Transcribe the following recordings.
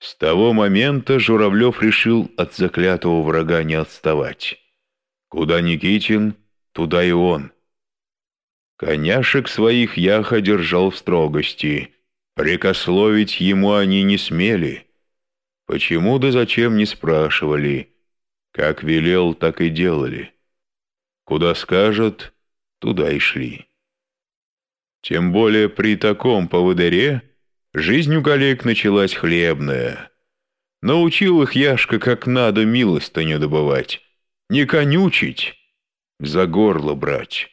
С того момента Журавлев решил от заклятого врага не отставать. Куда Никитин, туда и он. Коняшек своих Яха держал в строгости. Прикословить ему они не смели. Почему да зачем не спрашивали. Как велел, так и делали. Куда скажет, туда и шли. Тем более при таком поводыре жизнь у коллег началась хлебная. Научил их Яшка, как надо милостыню добывать, не конючить, за горло брать.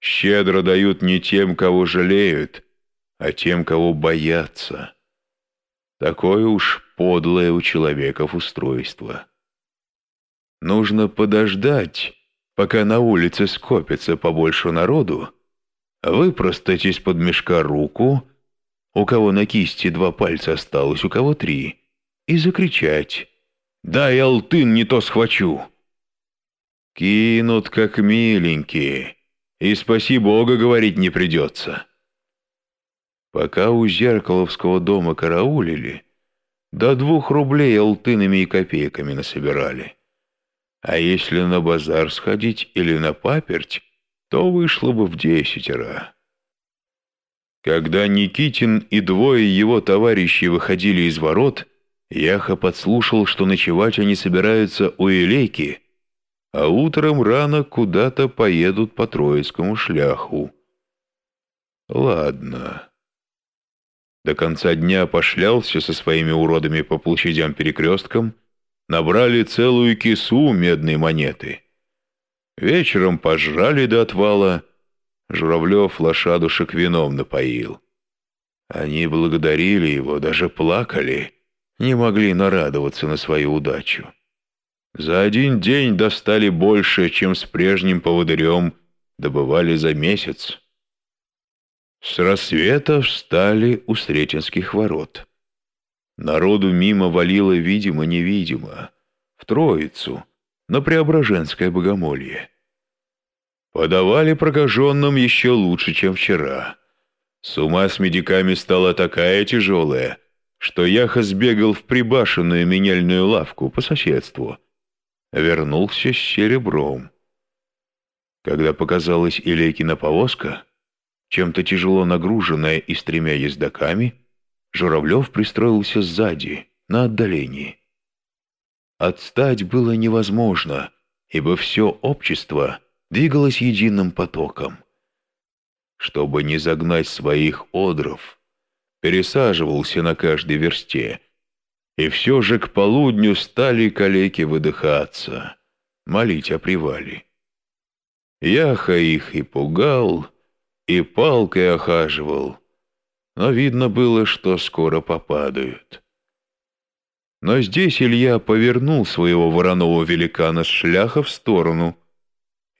Щедро дают не тем, кого жалеют, а тем, кого боятся. Такое уж подлое у человеков устройство. Нужно подождать, пока на улице скопится побольше народу, выпростать из-под мешка руку, у кого на кисти два пальца осталось, у кого три, и закричать «Дай, алтын, не то схвачу!» Кинут, как миленькие, и спаси Бога говорить не придется. Пока у Зеркаловского дома караулили, до двух рублей алтынами и копейками насобирали. А если на базар сходить или на паперть, то вышло бы в десятеро. Когда Никитин и двое его товарищей выходили из ворот, Яха подслушал, что ночевать они собираются у Илейки, а утром рано куда-то поедут по Троицкому шляху. Ладно. До конца дня пошлялся со своими уродами по площадям-перекресткам, набрали целую кису медной монеты. Вечером пожрали до отвала. Журавлев лошадушек вином напоил. Они благодарили его, даже плакали, не могли нарадоваться на свою удачу. За один день достали больше, чем с прежним поводырем добывали за месяц. С рассвета встали у Сретенских ворот. Народу мимо валило видимо-невидимо, в Троицу, на Преображенское богомолье. Подавали прокаженным еще лучше, чем вчера. С ума с медиками стала такая тяжелая, что Яха сбегал в прибашенную меняльную лавку по соседству. Вернулся с серебром. Когда показалась Илейкина повозка, чем-то тяжело нагруженная и с тремя ездаками, Журавлев пристроился сзади, на отдалении. Отстать было невозможно, ибо все общество — двигалась единым потоком. Чтобы не загнать своих одров, пересаживался на каждой версте, и все же к полудню стали калеки выдыхаться, молить о привале. Яха их и пугал, и палкой охаживал, но видно было, что скоро попадают. Но здесь Илья повернул своего вороного великана с шляха в сторону —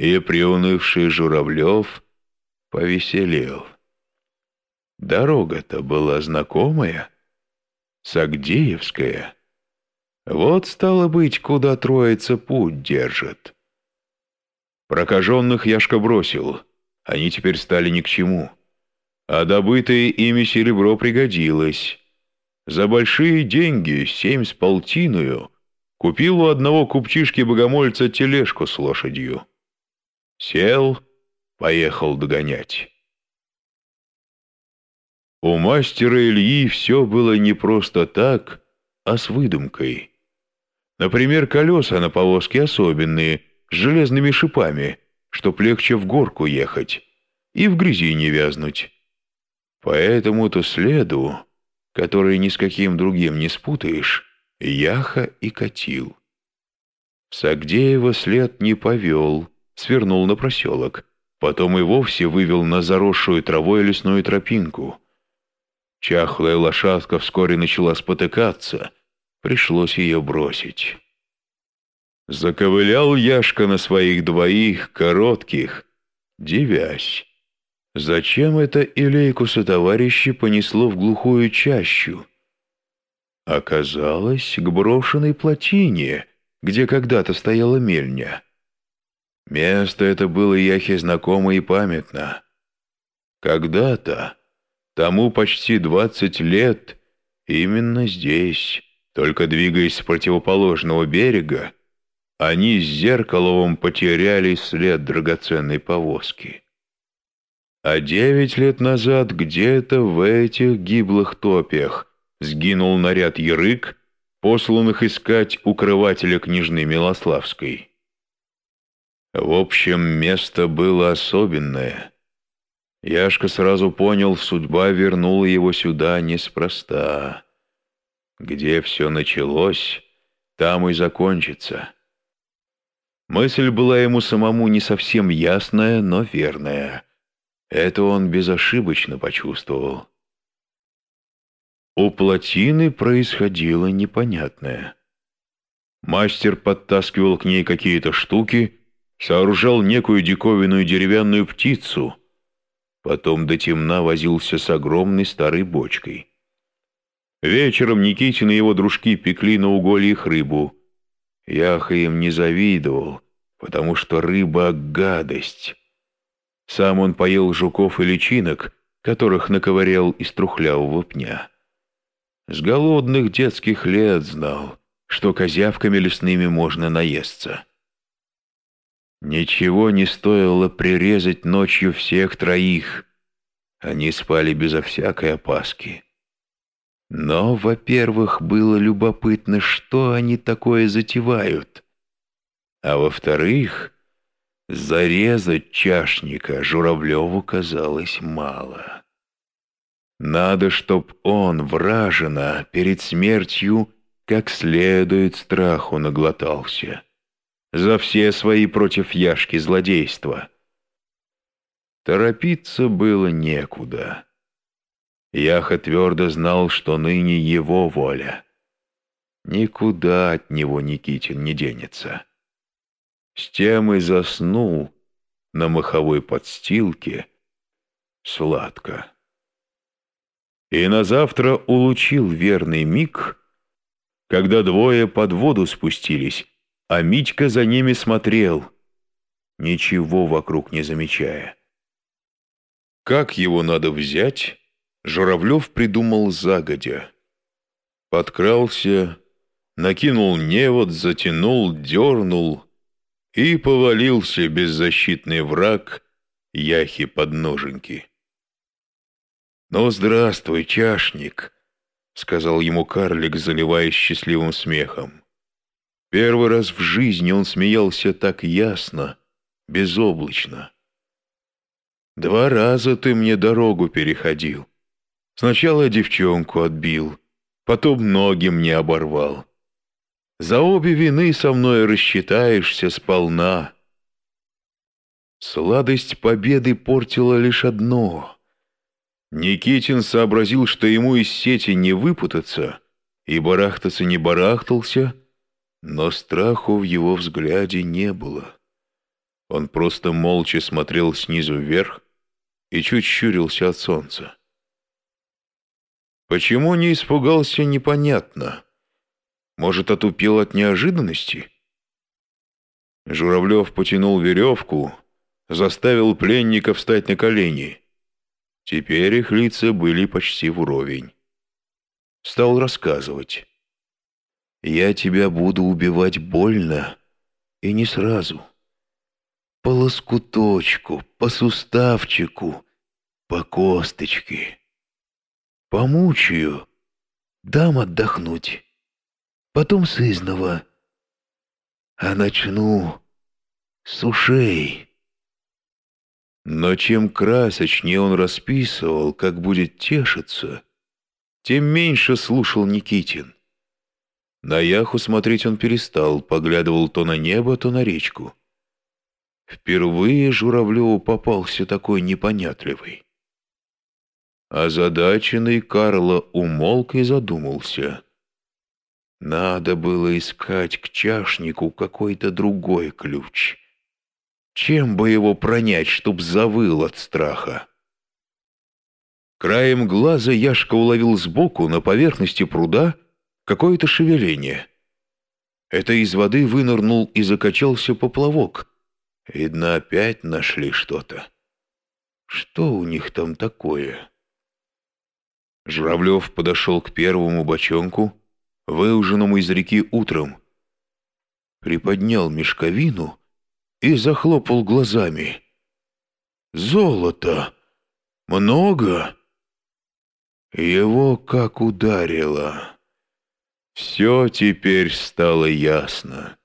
и приунывший Журавлев повеселел. Дорога-то была знакомая, Сагдеевская. Вот, стало быть, куда троица путь держит. Прокаженных Яшка бросил, они теперь стали ни к чему. А добытое ими серебро пригодилось. За большие деньги, семь с полтиною, купил у одного купчишки-богомольца тележку с лошадью. Сел, поехал догонять. У мастера Ильи все было не просто так, а с выдумкой. Например, колеса на повозке особенные, с железными шипами, чтоб легче в горку ехать и в грязи не вязнуть. По этому-то следу, который ни с каким другим не спутаешь, Яха и катил. Сагдеева след не повел, свернул на проселок, потом и вовсе вывел на заросшую травой лесную тропинку. Чахлая лошадка вскоре начала спотыкаться, пришлось ее бросить. Заковылял Яшка на своих двоих, коротких, девясь. Зачем это Илейку товарищи понесло в глухую чащу? Оказалось, к брошенной плотине, где когда-то стояла мельня. Место это было Яхе знакомо и памятно. Когда-то, тому почти двадцать лет, Именно здесь, только двигаясь с противоположного берега, они с Зеркаловым потеряли след драгоценной повозки. А девять лет назад где-то в этих гиблых топиях сгинул наряд Ярык, посланных искать укрывателя княжны Милославской. В общем, место было особенное. Яшка сразу понял, судьба вернула его сюда неспроста. Где все началось, там и закончится. Мысль была ему самому не совсем ясная, но верная — это он безошибочно почувствовал. У плотины происходило непонятное. Мастер подтаскивал к ней какие-то штуки, сооружал некую диковинную деревянную птицу, потом до темна возился с огромной старой бочкой. Вечером Никитин и его дружки пекли на угольях рыбу. Яха им не завидовал, потому что рыба — гадость. Сам он поел жуков и личинок, которых наковырял из трухлявого пня. С голодных детских лет знал, что козявками лесными можно наесться. Ничего не стоило прирезать ночью всех троих. Они спали безо всякой опаски. Но, во-первых, было любопытно, что они такое затевают. А во-вторых, Зарезать чашника Журавлеву казалось мало. Надо, чтоб он, вражина, перед смертью как следует страху наглотался. За все свои против Яшки злодейства. Торопиться было некуда. Яха твердо знал, что ныне его воля. Никуда от него Никитин не денется. С тем и заснул на маховой подстилке сладко. И на завтра улучил верный миг, когда двое под воду спустились, а Митька за ними смотрел, ничего вокруг не замечая. Как его надо взять, Журавлев придумал загодя. Подкрался, накинул невод, затянул, дернул — и повалился беззащитный враг Яхи под ноженьки. «Ну, здравствуй, чашник», — сказал ему карлик, заливаясь счастливым смехом. Первый раз в жизни он смеялся так ясно, безоблачно. «Два раза ты мне дорогу переходил. Сначала девчонку отбил, потом ноги мне оборвал. За обе вины со мной рассчитаешься сполна. Сладость победы портила лишь одно. Никитин сообразил, что ему из сети не выпутаться, и барахтаться не барахтался, но страху в его взгляде не было. Он просто молча смотрел снизу вверх и чуть щурился от солнца. Почему не испугался, непонятно. Может, отупел от неожиданности? Журавлев потянул веревку, заставил пленника встать на колени. Теперь их лица были почти вровень. Стал рассказывать. «Я тебя буду убивать больно и не сразу. По лоскуточку, по суставчику, по косточке. Помучаю, дам отдохнуть» потом сызнова, а начну с ушей. Но чем красочнее он расписывал, как будет тешиться, тем меньше слушал Никитин. На яху смотреть он перестал, поглядывал то на небо, то на речку. Впервые Журавлеву попался такой непонятливый. Озадаченный Карло умолк и задумался — надо было искать к чашнику какой-то другой ключ. Чем бы его пронять, чтоб завыл от страха? Краем глаза Яшка уловил сбоку, на поверхности пруда, какое-то шевеление. Это из воды вынырнул и закачался поплавок. Видно, опять нашли что-то. Что у них там такое? Журавлев подошел к первому бочонку, выуженному из реки утром, приподнял мешковину и захлопал глазами. «Золото! Много!» Его как ударило. Все теперь стало ясно.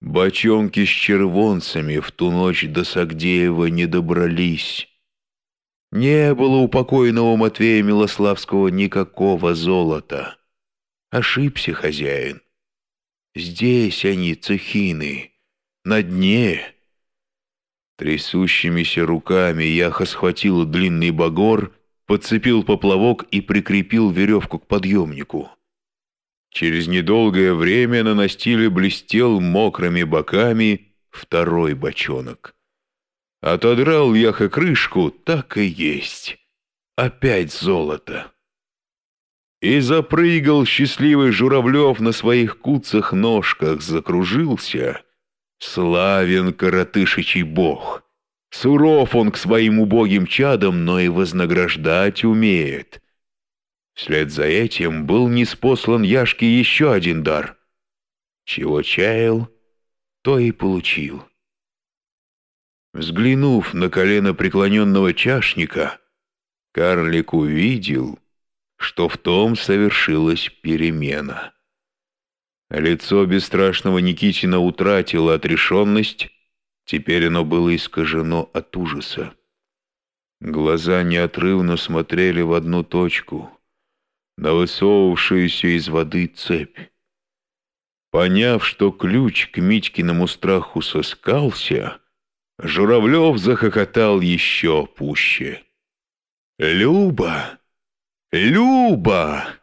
Бочонки с червонцами в ту ночь до Сагдеева не добрались. Не было у покойного Матвея Милославского никакого золота. Ошибся хозяин. Здесь они, цехины, на дне. Трясущимися руками Яха схватил длинный багор, подцепил поплавок и прикрепил веревку к подъемнику. Через недолгое время на настиле блестел мокрыми боками второй бочонок. Отодрал Яха крышку, так и есть. Опять золото. И запрыгал счастливый Журавлев на своих куцах-ножках, закружился. Славен коротышичий бог. Суров он к своим убогим чадам, но и вознаграждать умеет. Вслед за этим был неспослан Яшке еще один дар. Чего чаял, то и получил. Взглянув на колено преклоненного чашника, карлик увидел, что в том совершилась перемена. Лицо бесстрашного Никитина утратило отрешенность, теперь оно было искажено от ужаса. Глаза неотрывно смотрели в одну точку, на высовывавшуюся из воды цепь. Поняв, что ключ к Митькиному страху соскался, Журавлев захохотал еще пуще. «Люба! Люба!»